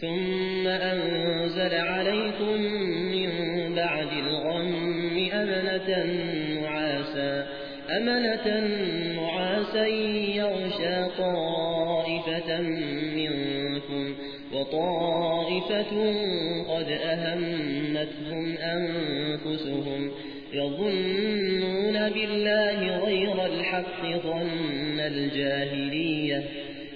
ثم أنزل عليكم من بعد الغم أمنة نعاسا أمنة نعاسا يغشى طائفة منكم وطائفة قد أهمتهم أنفسهم يظنون بالله غير الحق ظن الجاهلية.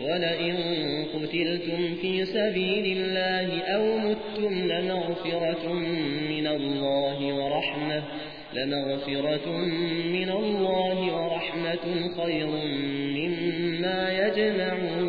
ولئن قتلتم في سبيل الله أو متم لمغفرة من الله ورحمة لمغفرة من الله ورحمة خير مما يجمعون